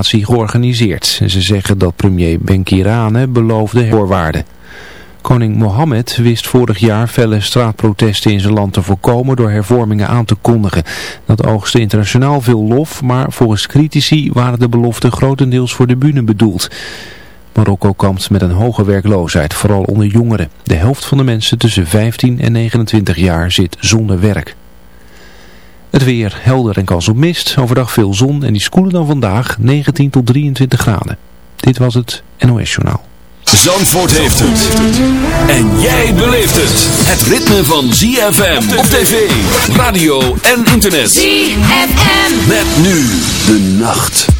demonstratie georganiseerd. Ze zeggen dat premier Benkirane beloofde voorwaarden. Koning Mohammed wist vorig jaar felle straatprotesten in zijn land te voorkomen door hervormingen aan te kondigen. Dat oogste internationaal veel lof, maar volgens critici waren de beloften grotendeels voor de bühne bedoeld. Marokko kampt met een hoge werkloosheid, vooral onder jongeren. De helft van de mensen tussen 15 en 29 jaar zit zonder werk. Het weer helder en kans op mist. Overdag veel zon en die koeler dan vandaag 19 tot 23 graden. Dit was het NOS Journaal. Zandvoort heeft het. En jij beleeft het. Het ritme van ZFM op tv, radio en internet. ZFM. Met nu de nacht.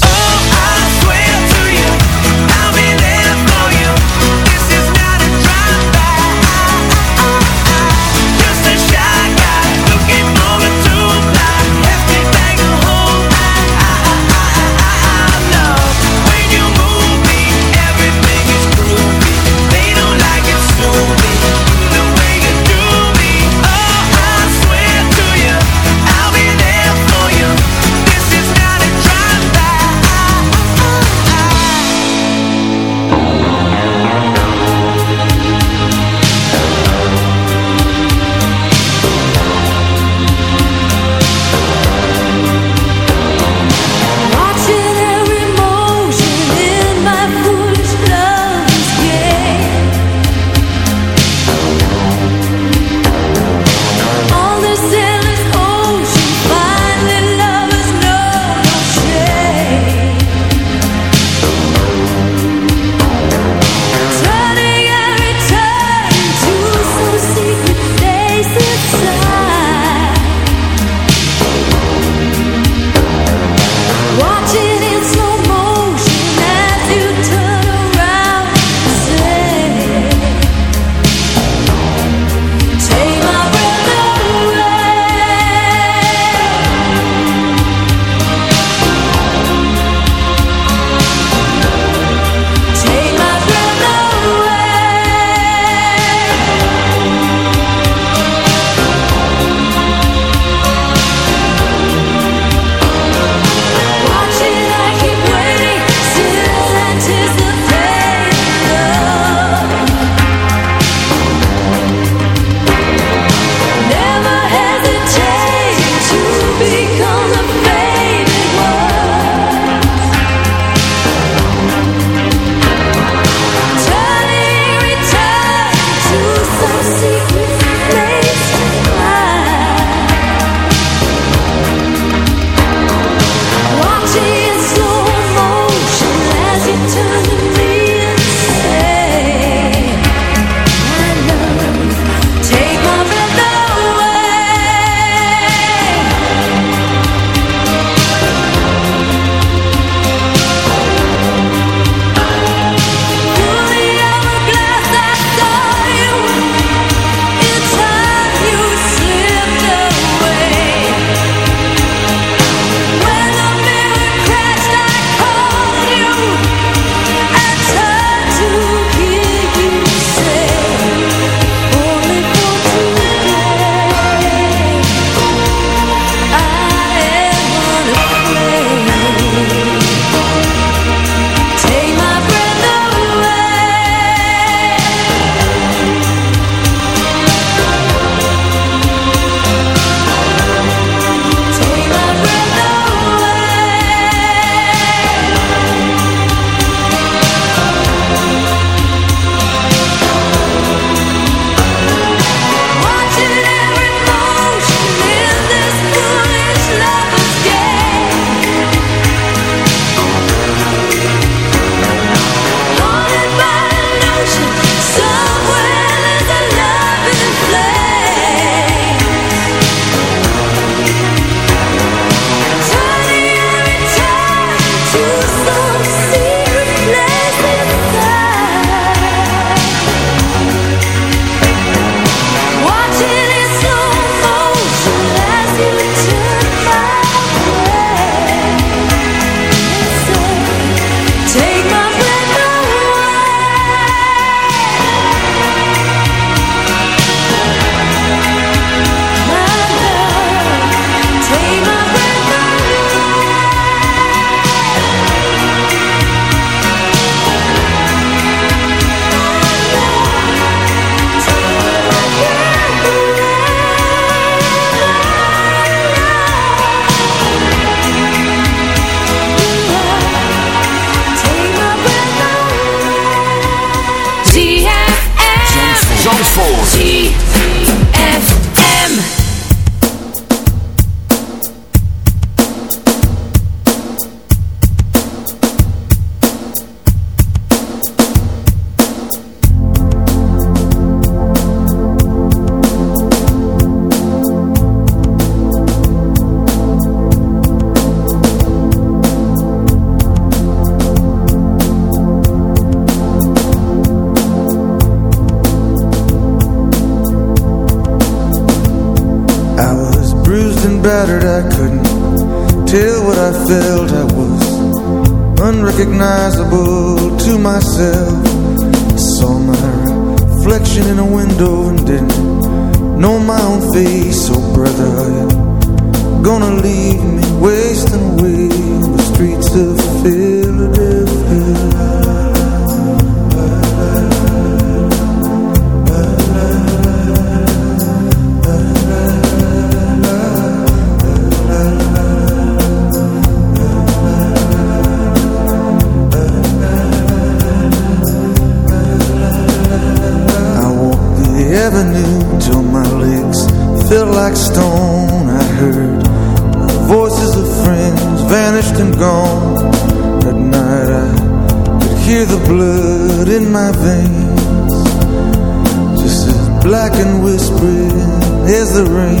the rain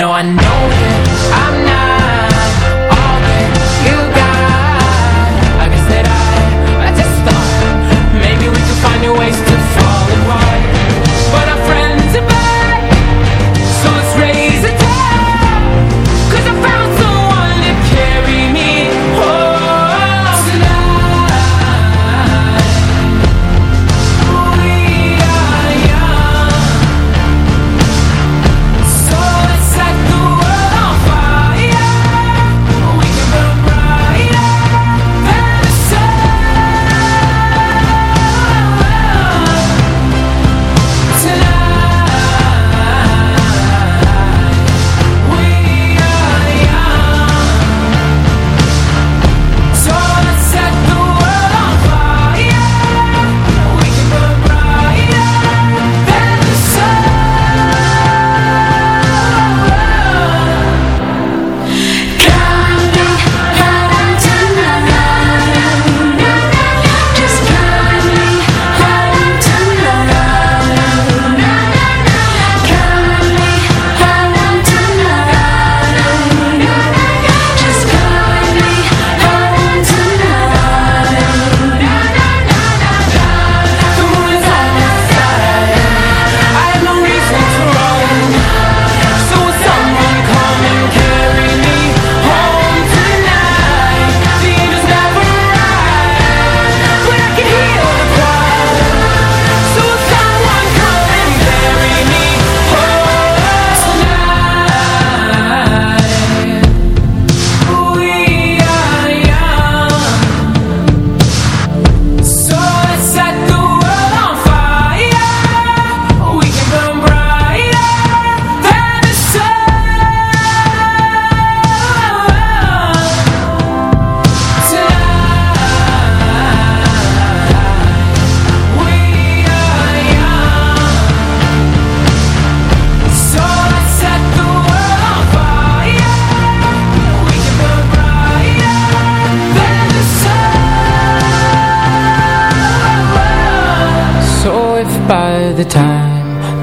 No, I know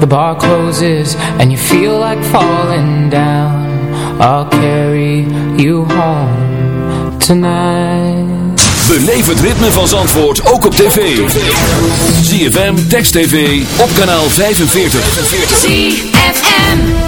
bar closes and you feel like falling down. I'll carry you home tonight. Beleef het ritme van Zandvoort ook op tv. ZFM, Text TV, op kanaal 45 ZFM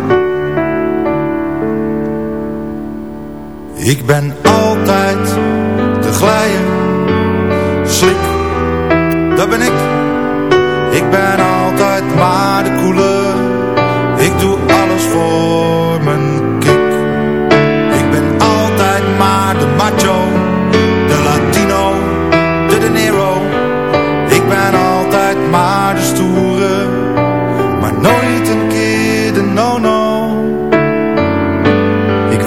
Ik ben altijd te glijden, slik, dat ben ik. Ik ben altijd maar de koele, ik doe alles voor mijn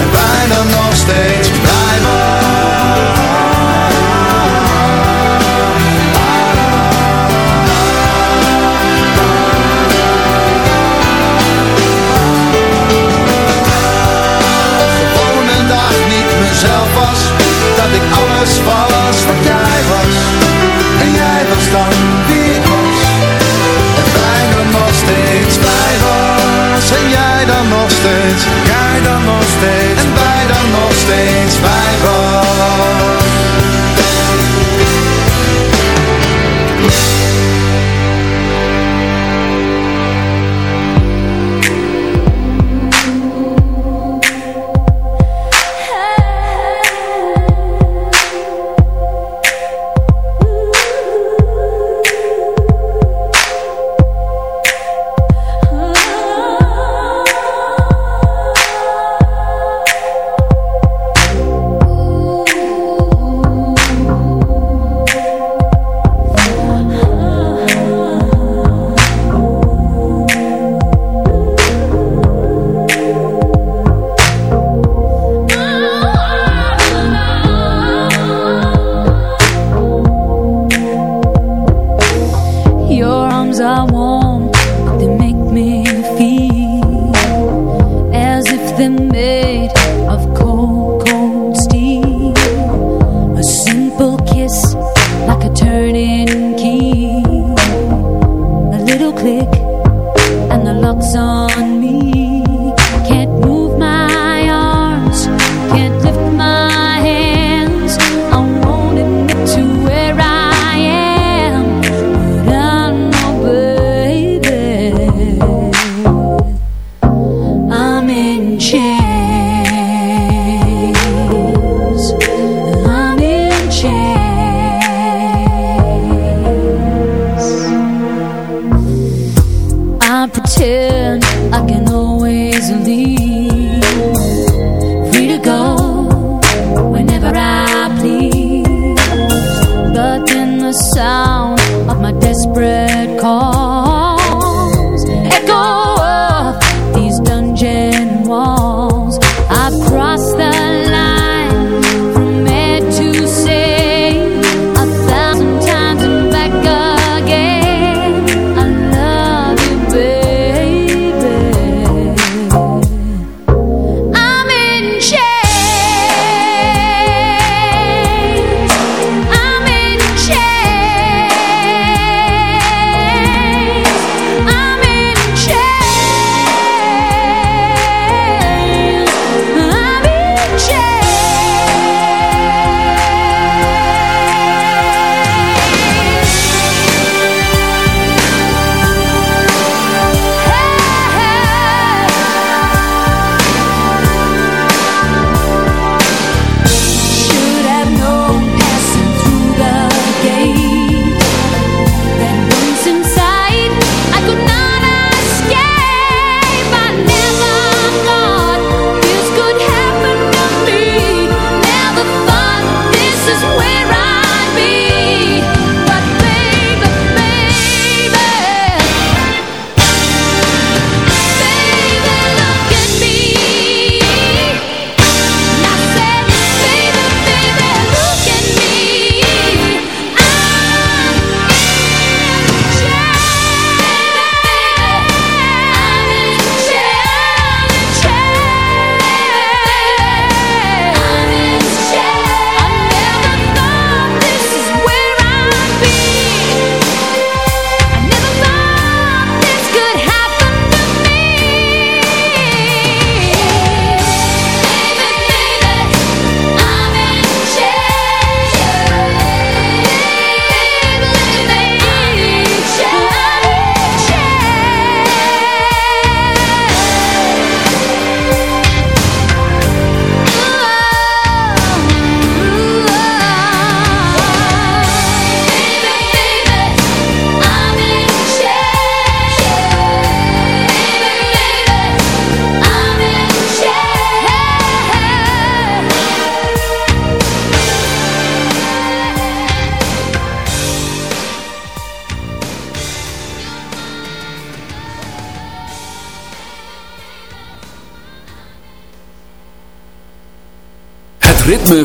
En bijna nog steeds blij was. Gewoon een dag niet mezelf was. Dat ik alles was wat steeds. En wij dan nog steeds bij.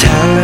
tell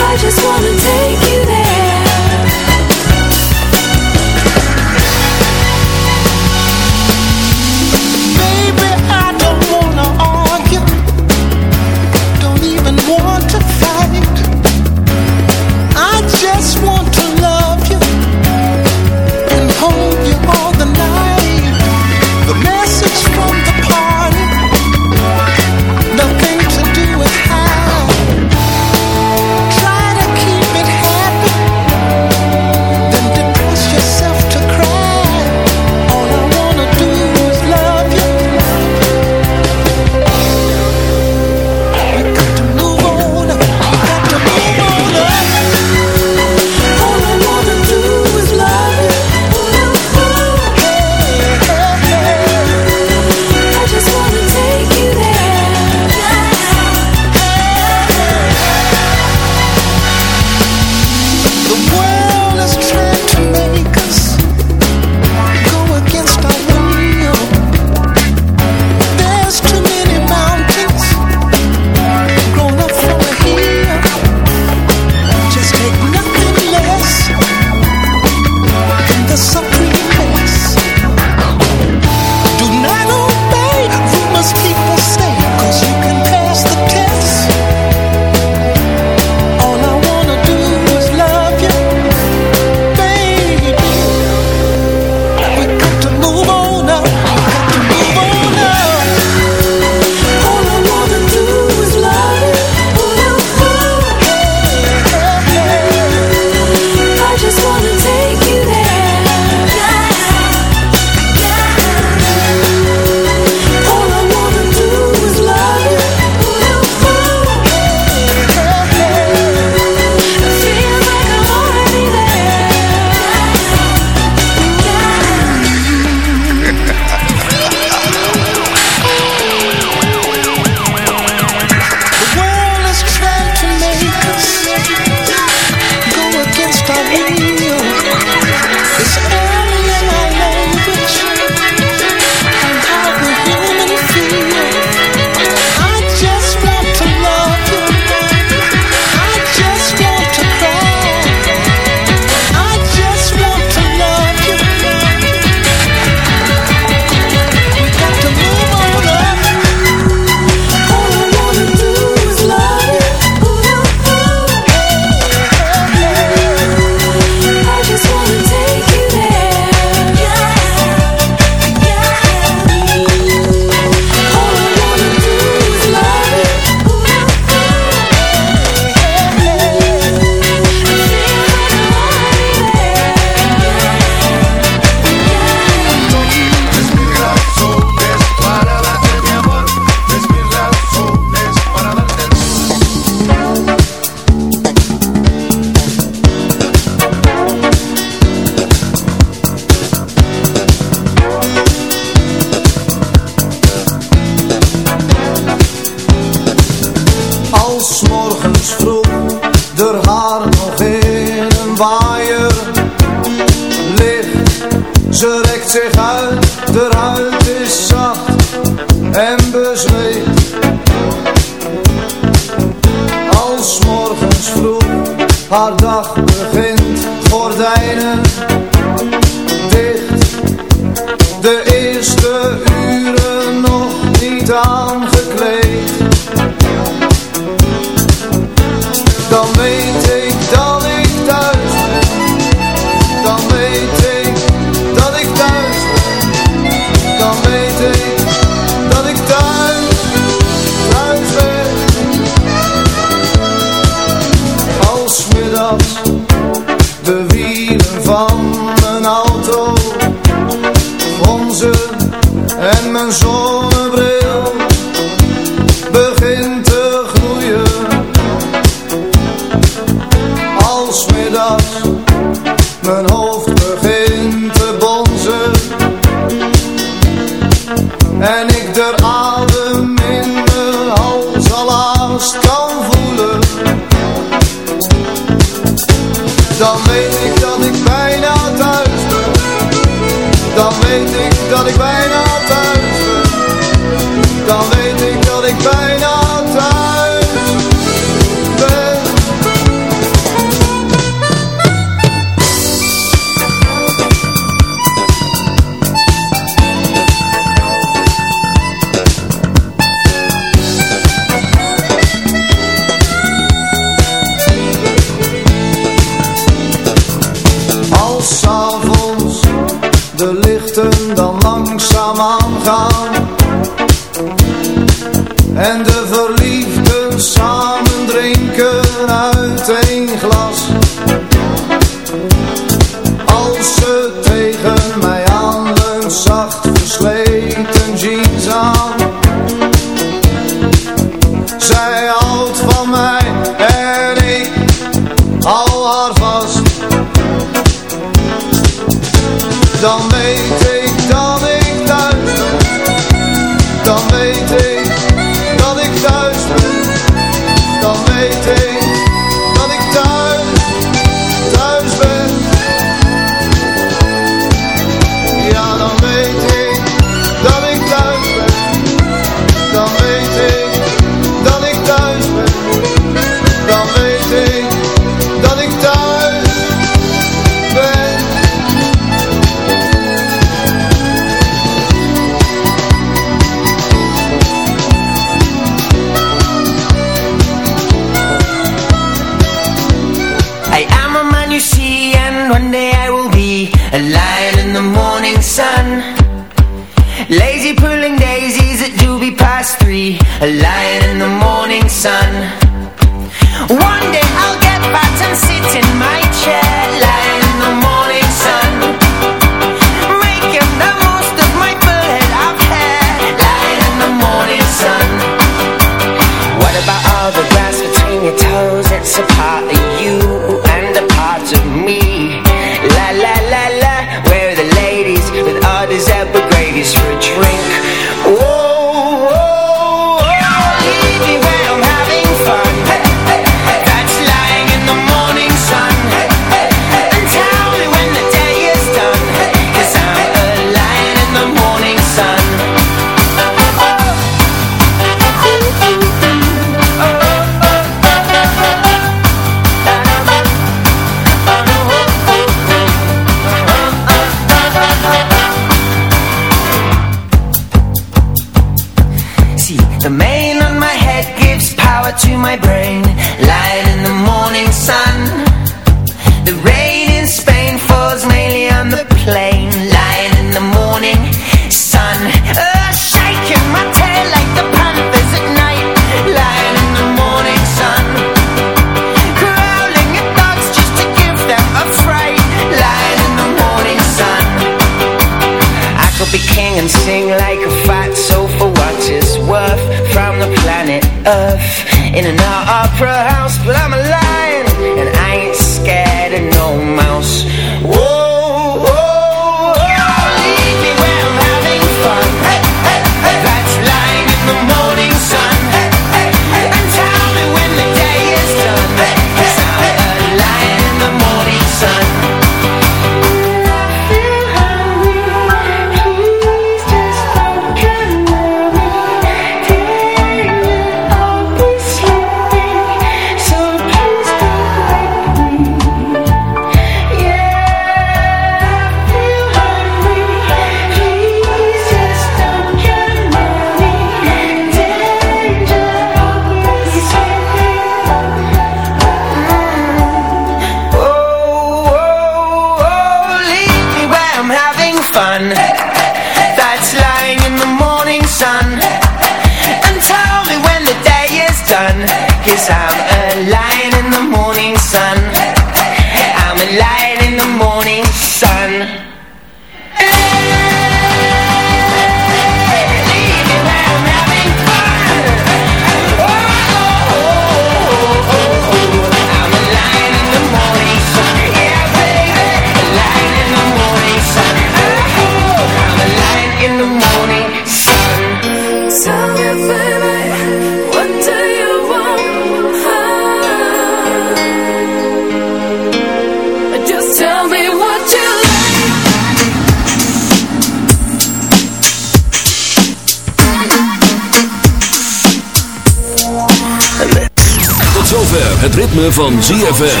Het ritme van ZFM.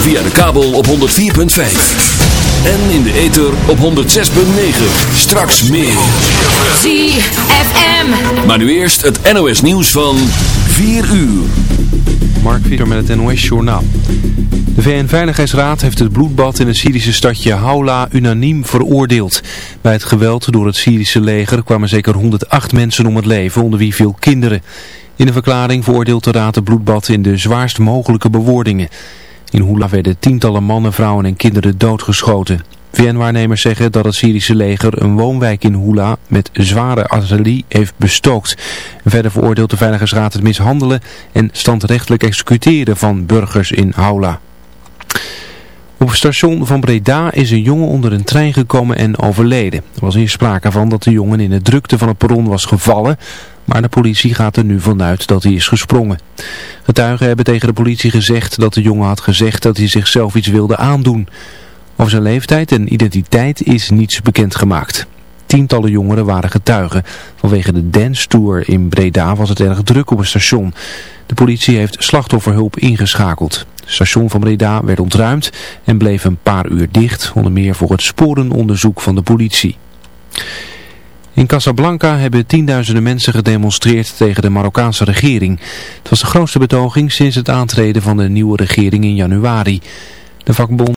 Via de kabel op 104.5. En in de ether op 106.9. Straks meer. ZFM. Maar nu eerst het NOS nieuws van 4 uur. Mark Visser met het NOS Journaal. De VN-veiligheidsraad heeft het bloedbad in het Syrische stadje Haula unaniem veroordeeld. Bij het geweld door het Syrische leger kwamen zeker 108 mensen om het leven, onder wie veel kinderen. In een verklaring veroordeelt de raad het bloedbad in de zwaarst mogelijke bewoordingen. In Hula werden tientallen mannen, vrouwen en kinderen doodgeschoten. VN-waarnemers zeggen dat het Syrische leger een woonwijk in Hula met zware artillerie heeft bestookt. Verder veroordeelt de Veiligheidsraad het mishandelen en standrechtelijk executeren van burgers in Haula. Op het station van Breda is een jongen onder een trein gekomen en overleden. Er was hier sprake van dat de jongen in de drukte van het perron was gevallen, maar de politie gaat er nu vanuit dat hij is gesprongen. Getuigen hebben tegen de politie gezegd dat de jongen had gezegd dat hij zichzelf iets wilde aandoen. Over zijn leeftijd en identiteit is niets bekendgemaakt. Tientallen jongeren waren getuigen. Vanwege de dance tour in Breda was het erg druk op het station. De politie heeft slachtofferhulp ingeschakeld. Het station van Breda werd ontruimd en bleef een paar uur dicht, onder meer voor het sporenonderzoek van de politie. In Casablanca hebben tienduizenden mensen gedemonstreerd tegen de Marokkaanse regering. Het was de grootste betoging sinds het aantreden van de nieuwe regering in januari. De vakbond